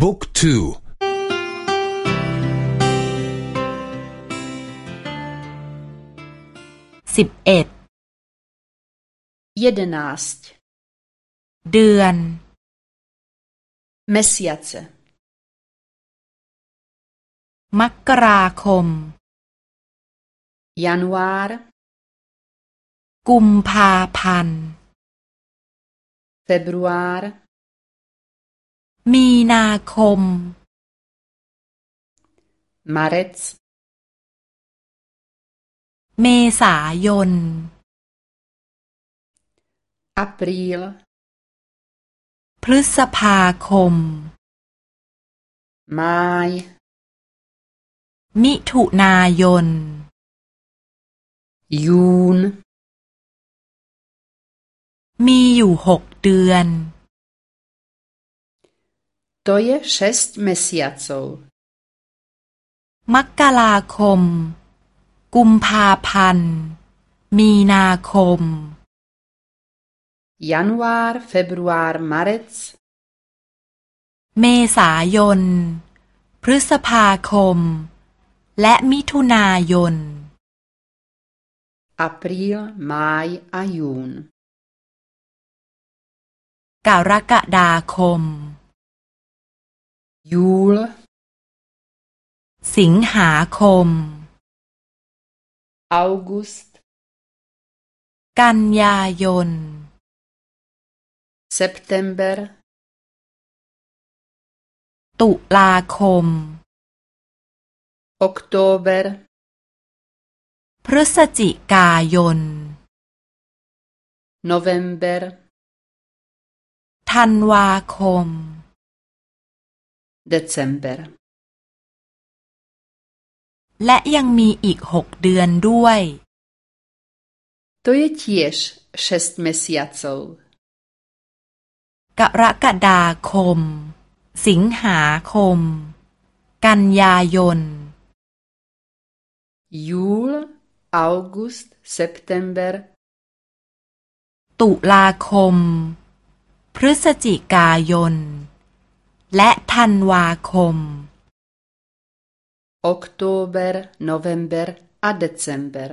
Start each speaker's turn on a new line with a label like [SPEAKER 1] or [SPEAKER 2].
[SPEAKER 1] บุ๊กทู
[SPEAKER 2] สิบเอ็ด
[SPEAKER 3] เยเดนาส
[SPEAKER 2] เดือน
[SPEAKER 3] เมสยาเซ
[SPEAKER 2] มกราคม
[SPEAKER 3] ยันวาร์
[SPEAKER 2] กุมภาพันธ์
[SPEAKER 3] เฟบรุอาร์
[SPEAKER 2] มีนาคม
[SPEAKER 3] มาเรตส์
[SPEAKER 2] เมษายน
[SPEAKER 3] อปริล
[SPEAKER 2] พฤษภาคม
[SPEAKER 3] มาย
[SPEAKER 2] มิถุนายน
[SPEAKER 3] ยูน
[SPEAKER 2] มีอยู่หกเดือน
[SPEAKER 3] To je šest mesiacov.
[SPEAKER 2] มกราคม กุมภาพันธ์ มีนาคม
[SPEAKER 3] január, február, marec
[SPEAKER 2] เมษายน พฤษภาคม และมิถุนายน
[SPEAKER 3] apríl, máj a jún
[SPEAKER 2] กรกฎาคม
[SPEAKER 3] ยูล
[SPEAKER 2] สิงหาคม
[SPEAKER 3] อ u กุส
[SPEAKER 2] กันยายน
[SPEAKER 3] September
[SPEAKER 2] ตุลาคม
[SPEAKER 3] Oktober
[SPEAKER 2] พฤศจิกายน
[SPEAKER 3] November
[SPEAKER 2] ธันวาคม
[SPEAKER 3] December
[SPEAKER 2] และยังมีอีกหกเดือนด้วย
[SPEAKER 3] To je tiež šest mesiacov.
[SPEAKER 2] กรกฎาคม สิงหาคม กันยายน
[SPEAKER 3] Júl, August, September
[SPEAKER 2] ตุลาคม พฤศจิกายน และธันวาคม
[SPEAKER 3] Oktober, November a December